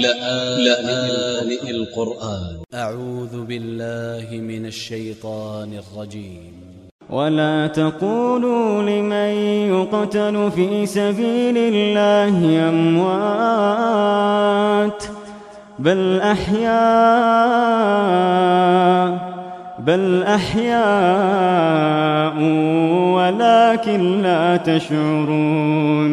لآن القرآن. أ ع و ذ ب ا ل ل ه من ا ل ش ي ط ا ن ا ل ج ي م ولا تقولوا لمن يقتل في سبيل الله أموات بل أحياء بل أحياء ولكن لا تشعرون.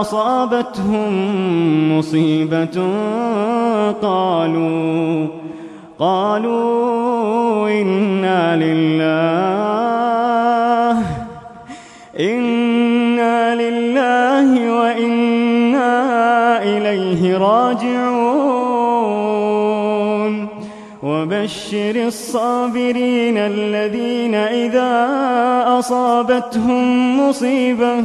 أصابتهم مصيبة قالوا قالوا إنا لله إنا لله وإنا إليه راجعون. وبشر الصابرين الذين إذا أصابتهم مصيبة